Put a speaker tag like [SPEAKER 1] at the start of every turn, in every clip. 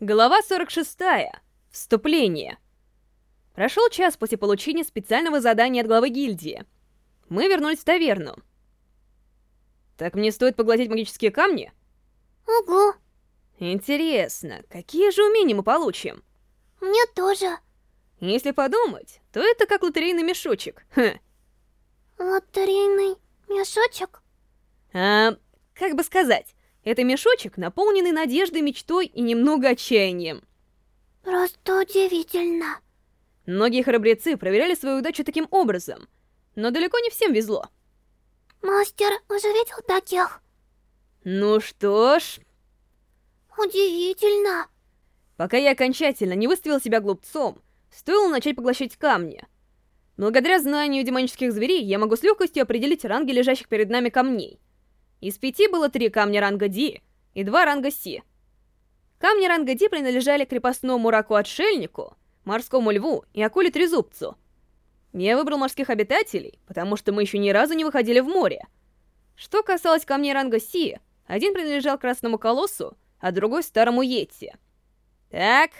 [SPEAKER 1] Глава 46. Вступление. Прошел час после получения специального задания от главы гильдии. Мы вернулись в таверну. Так мне стоит поглотить магические камни?
[SPEAKER 2] Ого.
[SPEAKER 1] Интересно, какие же умения мы получим?
[SPEAKER 2] Мне тоже.
[SPEAKER 1] Если подумать, то это как лотерейный мешочек. Хм.
[SPEAKER 2] Лотерейный мешочек?
[SPEAKER 1] А, как бы сказать, это мешочек, наполненный надеждой, мечтой и немного отчаянием.
[SPEAKER 2] Просто удивительно.
[SPEAKER 1] Многие храбрецы проверяли свою удачу таким образом, но далеко не всем везло.
[SPEAKER 2] Мастер уже видел таких?
[SPEAKER 1] Ну что ж...
[SPEAKER 2] Удивительно.
[SPEAKER 1] Пока я окончательно не выставил себя глупцом, стоило начать поглощать камни. Благодаря знанию демонических зверей, я могу с легкостью определить ранги лежащих перед нами камней. Из пяти было три камня ранга Ди и два ранга Си. Камни ранга Ди принадлежали крепостному раку-отшельнику, морскому льву и акуле-трезубцу. Я выбрал морских обитателей, потому что мы еще ни разу не выходили в море. Что касалось камней ранга Си, один принадлежал красному колоссу, а другой старому Йетти. Так.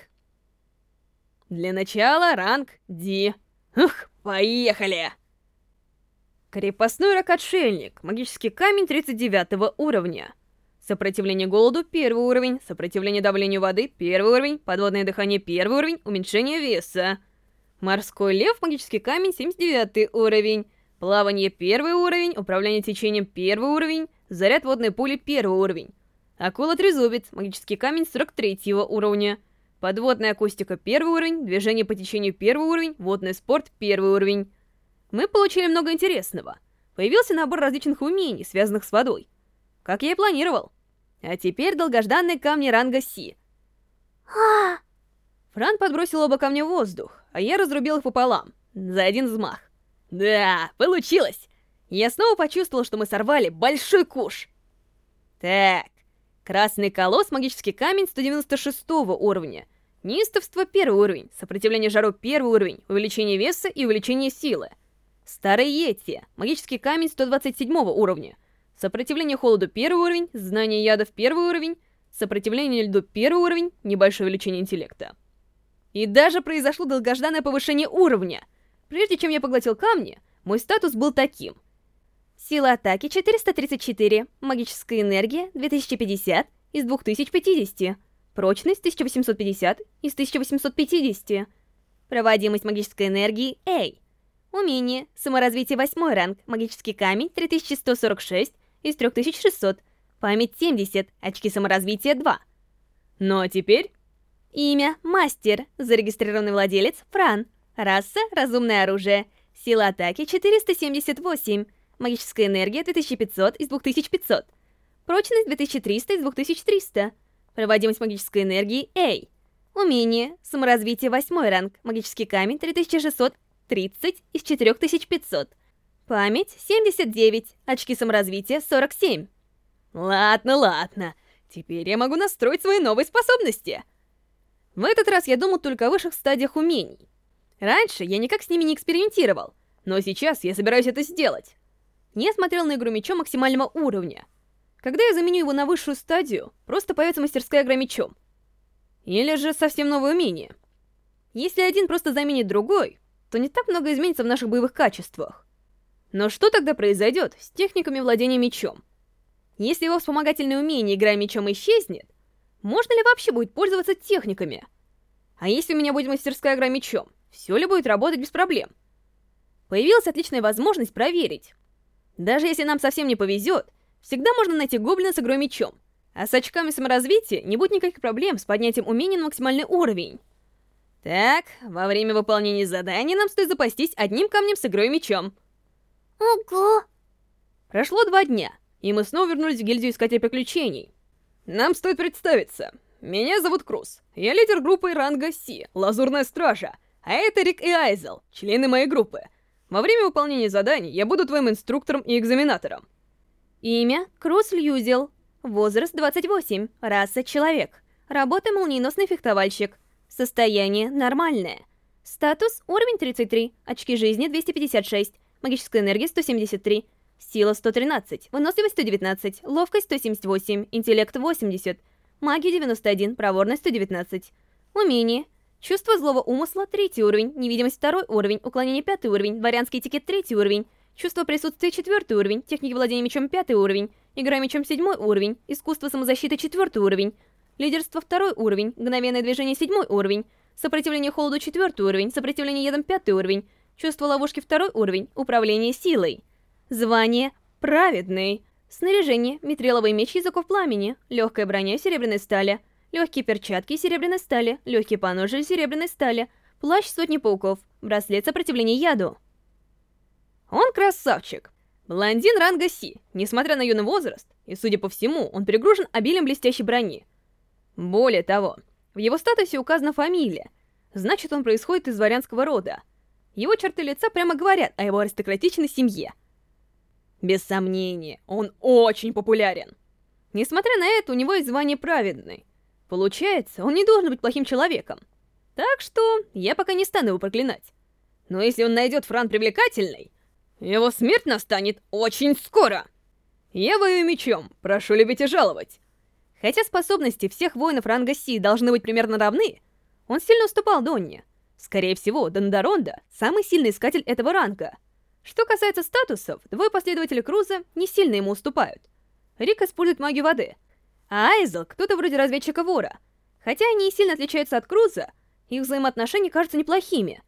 [SPEAKER 1] Для начала ранг Ди. Ух, поехали! Крепостной рак-отшельник. Магический камень 39 уровня. Сопротивление голоду — первый уровень. Сопротивление давлению воды — первый уровень. Подводное дыхание — первый уровень. Уменьшение веса. Морской лев — магический камень 79 уровень. Плавание — первый уровень. Управление течением — первый уровень. Заряд водной пули — первый уровень. Акула-трезубец — магический камень 43 уровня. Подводная акустика — первый уровень. Движение по течению — первый уровень. Водный спорт — первый уровень. Мы получили много интересного. Появился набор различных умений, связанных с водой. Как я и планировал. А теперь долгожданные камни ранга Си. Фран подбросил оба камня в воздух, а я разрубил их пополам, за один взмах. Да, получилось! Я снова почувствовал, что мы сорвали большой куш. Так, красный колосс, магический камень 196 уровня. Неистовство первый уровень, сопротивление жару первый уровень, увеличение веса и увеличение силы. Старый Йети, магический камень 127 уровня. Сопротивление холоду первый уровень, знание ядов первый уровень, сопротивление льду первый уровень, небольшое увеличение интеллекта. И даже произошло долгожданное повышение уровня. Прежде чем я поглотил камни, мой статус был таким. Сила атаки 434, магическая энергия 2050 из 2050, прочность 1850 из 1850, проводимость магической энергии A. Умение. Саморазвитие 8 ранг. Магический камень 3146 из 3600. Память 70. Очки саморазвития 2. Ну а теперь... Имя. Мастер. Зарегистрированный владелец. Фран. Раса. Разумное оружие. Сила атаки 478. Магическая энергия 2500 из 2500. Прочность 2300 из 2300. Проводимость магической энергии A. Умение. Саморазвитие 8 ранг. Магический камень 3600 30 из 4500. Память 79, очки саморазвития 47. Ладно, ладно. Теперь я могу настроить свои новые способности. В этот раз я думал только о высших стадиях умений. Раньше я никак с ними не экспериментировал, но сейчас я собираюсь это сделать. Я смотрел на игру мечом максимального уровня. Когда я заменю его на высшую стадию, просто появится мастерская игра мечом. Или же совсем новое умение. Если один просто заменит другой, то не так много изменится в наших боевых качествах. Но что тогда произойдет с техниками владения мечом? Если его вспомогательное умение играя мечом исчезнет, можно ли вообще будет пользоваться техниками? А если у меня будет мастерская игра мечом, все ли будет работать без проблем? Появилась отличная возможность проверить. Даже если нам совсем не повезет, всегда можно найти гоблина с игрой мечом. А с очками саморазвития не будет никаких проблем с поднятием умения на максимальный уровень. Так, во время выполнения задания нам стоит запастись одним камнем с игрой мечом.
[SPEAKER 2] ого.
[SPEAKER 1] Прошло два дня, и мы снова вернулись в гильдию Искателей Приключений. Нам стоит представиться. Меня зовут Круз. Я лидер группы ранга Си, Лазурная Стража. А это Рик и Айзел, члены моей группы. Во время выполнения заданий я буду твоим инструктором и экзаменатором. Имя Круз Льюзел. Возраст 28. Раса Человек. Работа молниеносный фехтовальщик. Состояние нормальное. Статус уровень 33, очки жизни 256, магическая энергия 173, сила 113, выносливость 119, ловкость 178, интеллект 80, магия 91, проворность 119. Умение. Чувство злого умысла, третий уровень, невидимость второй уровень, уклонение пятый уровень, дворянский этикет третий уровень, чувство присутствия четвертый уровень, техники владения мечом пятый уровень, игра мечом седьмой уровень, искусство самозащиты четвертый уровень, лидерство второй уровень, мгновенное движение седьмой уровень, сопротивление холоду четвертый уровень, сопротивление ядом пятый уровень, чувство ловушки второй уровень, управление силой. Звание праведный. Снаряжение, метриловый меч языков пламени, легкая броня серебряной стали, легкие перчатки серебряной стали, легкий поножи серебряной стали, плащ сотни пауков, браслет сопротивления яду. Он красавчик. Блондин ранга Си, несмотря на юный возраст, и, судя по всему, он перегружен обилием блестящей брони. Более того, в его статусе указана фамилия, значит, он происходит из дворянского рода. Его черты лица прямо говорят о его аристократичной семье — без сомнения, он очень популярен. Несмотря на это, у него есть звание праведный. Получается, он не должен быть плохим человеком. Так что я пока не стану его проклинать. Но если он найдет Фран привлекательной, его смерть настанет очень скоро. Я воюю мечом, прошу любить и жаловать. Хотя способности всех воинов ранга Си должны быть примерно равны, он сильно уступал Донне. Скорее всего, Дондаронда — самый сильный искатель этого ранга — что касается статусов, двое последователей Круза не сильно ему уступают. Рик использует магию воды, а Айзел — кто-то вроде разведчика-вора. Хотя они и сильно отличаются от Круза, их взаимоотношения кажутся неплохими.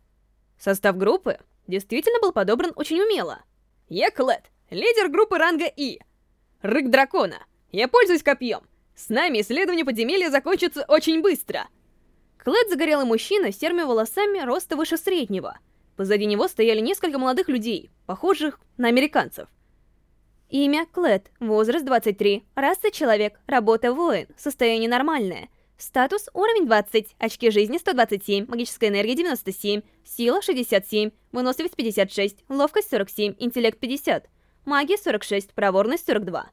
[SPEAKER 1] Состав группы действительно был подобран очень умело. Я Клэд, лидер группы ранга И. Рык дракона. Я пользуюсь копьем. С нами исследование подземелья закончится очень быстро. Клэд загорелый мужчина с серыми волосами роста выше среднего — Позади него стояли несколько молодых людей, похожих на американцев. Имя Клэд, возраст 23, раса человек, работа воин, состояние нормальное. Статус уровень 20, очки жизни 127, магическая энергия 97, сила 67, выносливость 56, ловкость 47, интеллект 50, магия 46, проворность 42.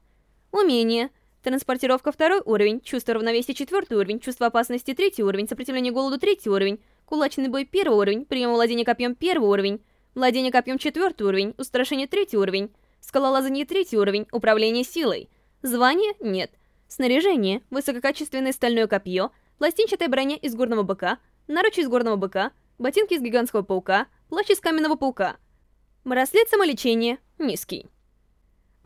[SPEAKER 1] Умение. Транспортировка второй уровень, чувство равновесия четвертый уровень, чувство опасности третий уровень, сопротивление голоду третий уровень, Кулачный бой первый уровень, прием владения копьем первый уровень, владение копьем четвертый уровень, устрашение третий уровень, скалолазание третий уровень, управление силой. Звание нет. Снаряжение, высококачественное стальное копье, пластинчатая броня из горного быка, наручи из горного быка, ботинки из гигантского паука, плащ из каменного паука. Браслет самолечения низкий.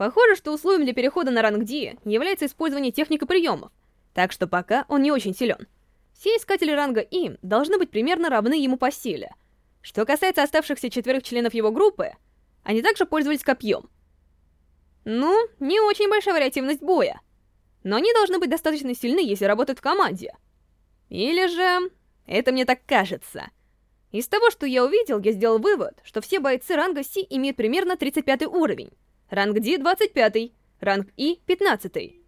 [SPEAKER 1] Похоже, что условием для перехода на ранг Ди является использование техники приемов, так что пока он не очень силен. Все искатели ранга И должны быть примерно равны ему по силе. Что касается оставшихся четверых членов его группы, они также пользовались копьем. Ну, не очень большая вариативность боя. Но они должны быть достаточно сильны, если работают в команде. Или же... Это мне так кажется. Из того, что я увидел, я сделал вывод, что все бойцы ранга С имеют примерно 35 уровень, ранг D — 25, ранг И — 15,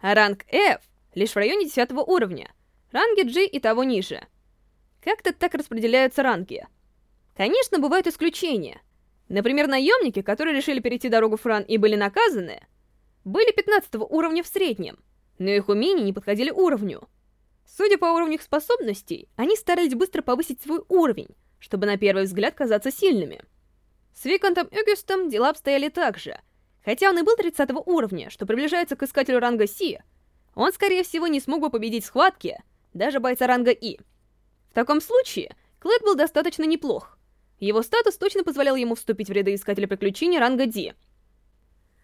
[SPEAKER 1] а ранг F лишь в районе 10 уровня — Ранги G и того ниже. Как-то так распределяются ранги. Конечно, бывают исключения. Например, наемники, которые решили перейти дорогу Фран и были наказаны, были 15 уровня в среднем, но их умения не подходили уровню. Судя по уровню их способностей, они старались быстро повысить свой уровень, чтобы на первый взгляд казаться сильными. С Виконтом Эгюстом дела обстояли так же. Хотя он и был 30 уровня, что приближается к искателю ранга Си, он, скорее всего, не смог бы победить в схватке, даже бойца ранга И. В таком случае, Клэд был достаточно неплох. Его статус точно позволял ему вступить в ряды Искателя Приключений ранга Ди.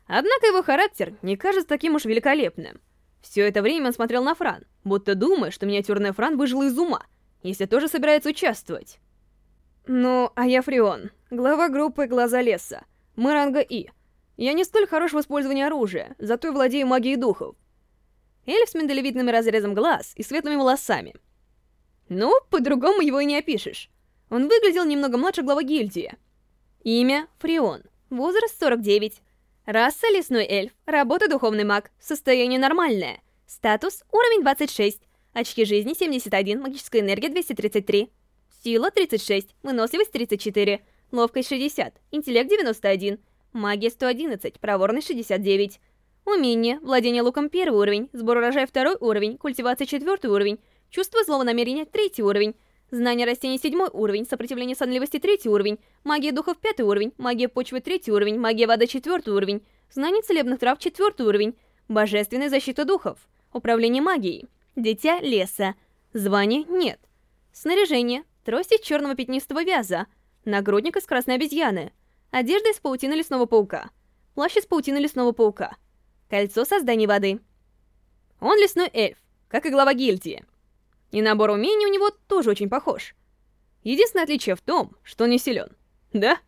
[SPEAKER 1] Однако его характер не кажется таким уж великолепным. Все это время он смотрел на Фран, будто думая, что миниатюрная Фран выжила из ума, если тоже собирается участвовать. Ну, а я Фрион, глава группы «Глаза леса». Мы ранга И. Я не столь хорош в использовании оружия, зато и владею магией духов. Эльф с миндалевидным разрезом глаз и светлыми волосами. Ну, по-другому его и не опишешь. Он выглядел немного младше главы гильдии. Имя — Фрион. Возраст 49. Раса — лесной эльф. Работа — духовный маг. Состояние нормальное. Статус — уровень 26. Очки жизни — 71. Магическая энергия — 233. Сила — 36. Выносливость — 34. Ловкость — 60. Интеллект — 91. Магия — 111. Проворность — 69. Умение, владение луком первый уровень, сбор урожая второй уровень, культивация четвертый уровень, чувство злого намерения третий уровень, знание растений седьмой уровень, сопротивление сонливости третий уровень, магия духов пятый уровень, магия почвы третий уровень, магия воды четвертый уровень, знание целебных трав четвертый уровень, божественная защита духов, управление магией. Дитя леса. Звания нет. Снаряжение. Трость из черного пятнистого вяза. Нагрудник из красной обезьяны. Одежда из паутины лесного паука. Плащ из паутины лесного паука. Кольцо создания воды. Он лесной эльф, как и глава гильдии. И набор умений у него тоже очень похож. Единственное отличие в том, что он не силен. Да?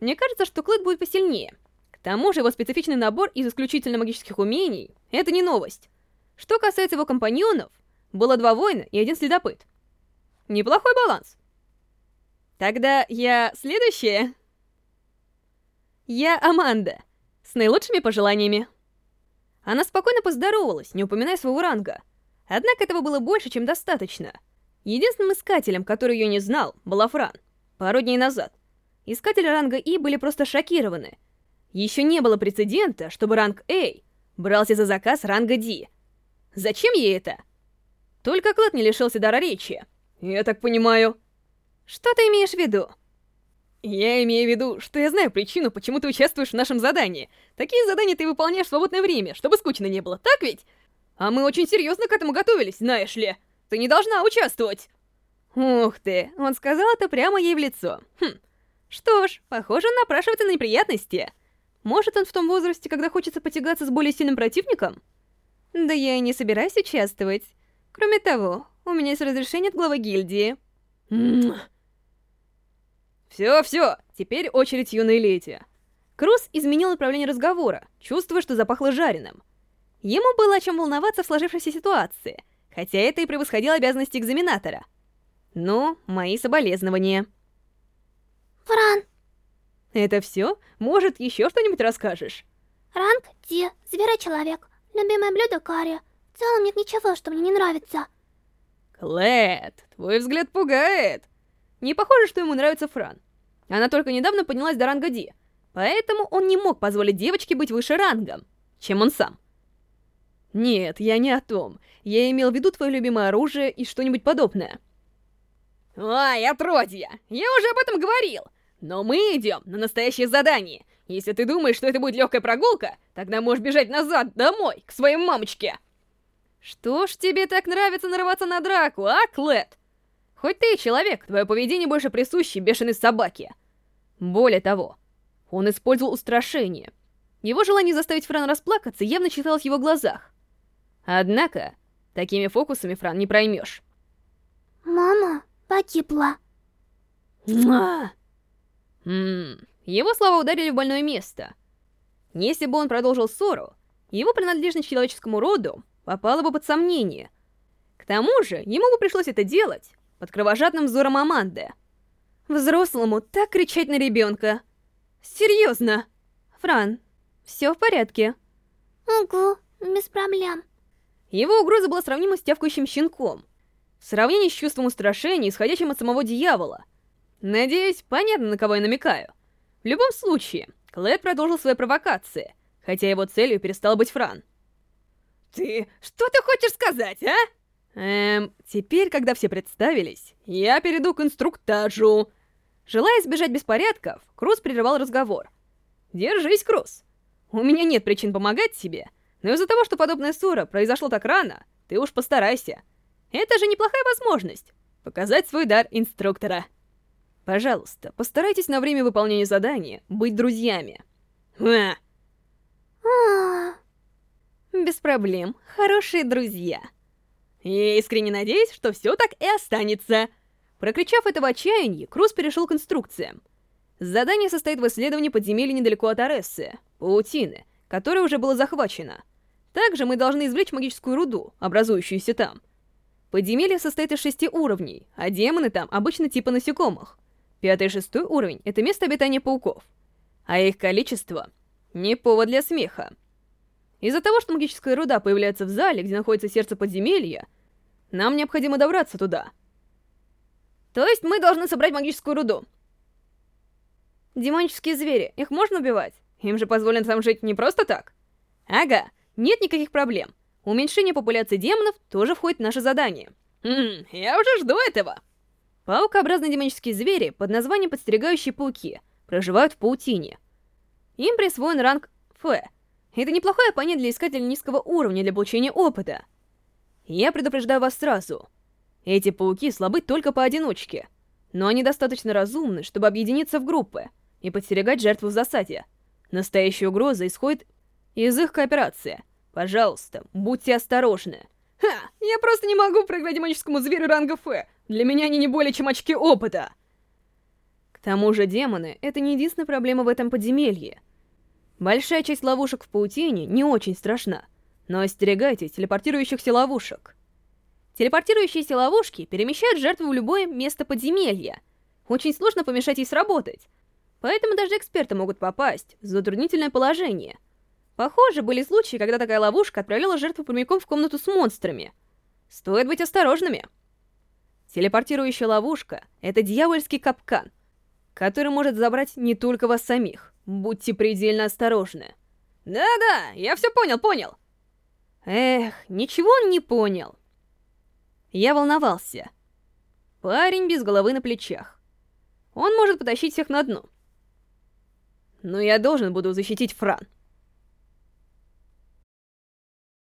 [SPEAKER 1] Мне кажется, что Клык будет посильнее. К тому же его специфичный набор из исключительно магических умений — это не новость. Что касается его компаньонов, было два воина и один следопыт. Неплохой баланс. Тогда я следующая. Я Аманда, с наилучшими пожеланиями. Она спокойно поздоровалась, не упоминая своего ранга. Однако этого было больше, чем достаточно. Единственным искателем, который ее не знал, была Фран. Пару дней назад. Искатели ранга И были просто шокированы. Еще не было прецедента, чтобы ранг А брался за заказ ранга Д. Зачем ей это? Только Клад не лишился дара речи. Я так понимаю. Что ты имеешь в виду? Я имею в виду, что я знаю причину, почему ты участвуешь в нашем задании. Такие задания ты выполняешь в свободное время, чтобы скучно не было, так ведь? А мы очень серьезно к этому готовились, знаешь ли. Ты не должна участвовать. Ух ты, он сказал это прямо ей в лицо. Хм. Что ж, похоже, он напрашивается на неприятности. Может, он в том возрасте, когда хочется потягаться с более сильным противником? Да я и не собираюсь участвовать. Кроме того, у меня есть разрешение от главы гильдии. Все-все, теперь очередь юной леди. Крус изменил направление разговора, чувствуя, что запахло жареным. Ему было о чем волноваться в сложившейся ситуации, хотя это и превосходило обязанности экзаменатора. Ну, мои соболезнования.
[SPEAKER 2] Фран.
[SPEAKER 1] Это все? Может, еще что-нибудь расскажешь?
[SPEAKER 2] Ранг Ди, зверочеловек. Любимое блюдо карри. В целом нет ничего, что мне не нравится.
[SPEAKER 1] Клэд, твой взгляд пугает. Не похоже, что ему нравится Фран. Она только недавно поднялась до ранга Ди, поэтому он не мог позволить девочке быть выше рангом, чем он сам. Нет, я не о том. Я имел в виду твое любимое оружие и что-нибудь подобное. Ай, отродья! Я уже об этом говорил! Но мы идем на настоящее задание. Если ты думаешь, что это будет легкая прогулка, тогда можешь бежать назад, домой, к своей мамочке. Что ж тебе так нравится нарываться на драку, а, Клэд? Хоть ты и человек, твое поведение больше присуще бешеной собаке. Более того, он использовал устрашение. Его желание заставить Фран расплакаться явно читалось в его глазах. Однако, такими фокусами Фран не проймешь.
[SPEAKER 2] Мама погибла.
[SPEAKER 1] Муа! Ммм, его слова ударили в больное место. Если бы он продолжил ссору, его принадлежность к человеческому роду попала бы под сомнение. К тому же, ему бы пришлось это делать, под кровожадным взором Аманды. Взрослому так кричать на ребенка. Серьезно. Фран, все в порядке?
[SPEAKER 2] Угу, без проблем.
[SPEAKER 1] Его угроза была сравнима с тявкающим щенком. В сравнении с чувством устрашения, исходящим от самого дьявола. Надеюсь, понятно, на кого я намекаю. В любом случае, Клэд продолжил свои провокации, хотя его целью перестал быть Фран. «Ты... что ты хочешь сказать, а?» Эм, теперь, когда все представились, я перейду к инструктажу. Желая избежать беспорядков, Круз прерывал разговор. Держись, Круз. У меня нет причин помогать тебе, но из-за того, что подобная ссора произошла так рано, ты уж постарайся. Это же неплохая возможность показать свой дар инструктора. Пожалуйста, постарайтесь на время выполнения задания быть друзьями. А. Без проблем, хорошие друзья. Я искренне надеюсь, что все так и останется. Прокричав это в отчаянии, Круз перешел к инструкциям. Задание состоит в исследовании подземелья недалеко от Арессы, паутины, которая уже была захвачена. Также мы должны извлечь магическую руду, образующуюся там. Подземелье состоит из шести уровней, а демоны там обычно типа насекомых. Пятый и шестой уровень — это место обитания пауков. А их количество — не повод для смеха. Из-за того, что магическая руда появляется в зале, где находится сердце подземелья, нам необходимо добраться туда. То есть мы должны собрать магическую руду. Демонические звери, их можно убивать? Им же позволено там жить не просто так? Ага, нет никаких проблем. Уменьшение популяции демонов тоже входит в наше задание. Хм, я уже жду этого. Паукообразные демонические звери под названием подстерегающие пауки проживают в паутине. Им присвоен ранг Ф. Это неплохой оппонент для искателя низкого уровня для получения опыта. Я предупреждаю вас сразу. Эти пауки слабы только поодиночке, но они достаточно разумны, чтобы объединиться в группы и подстерегать жертву в засаде. Настоящая угроза исходит из их кооперации. Пожалуйста, будьте осторожны. Ха! Я просто не могу проиграть магическому зверю ранга Ф. Для меня они не более чем очки опыта. К тому же демоны — это не единственная проблема в этом подземелье. Большая часть ловушек в паутине не очень страшна, но остерегайтесь телепортирующихся ловушек. Телепортирующиеся ловушки перемещают жертву в любое место подземелья. Очень сложно помешать ей сработать, поэтому даже эксперты могут попасть в затруднительное положение. Похоже, были случаи, когда такая ловушка отправляла жертву прямиком в комнату с монстрами. Стоит быть осторожными. Телепортирующая ловушка — это дьявольский капкан, который может забрать не только вас самих. Будьте предельно осторожны. Да-да, я все понял, понял. Эх, ничего он не понял. Я волновался. Парень без головы на плечах. Он может потащить всех на дно. Но я должен буду защитить Фран.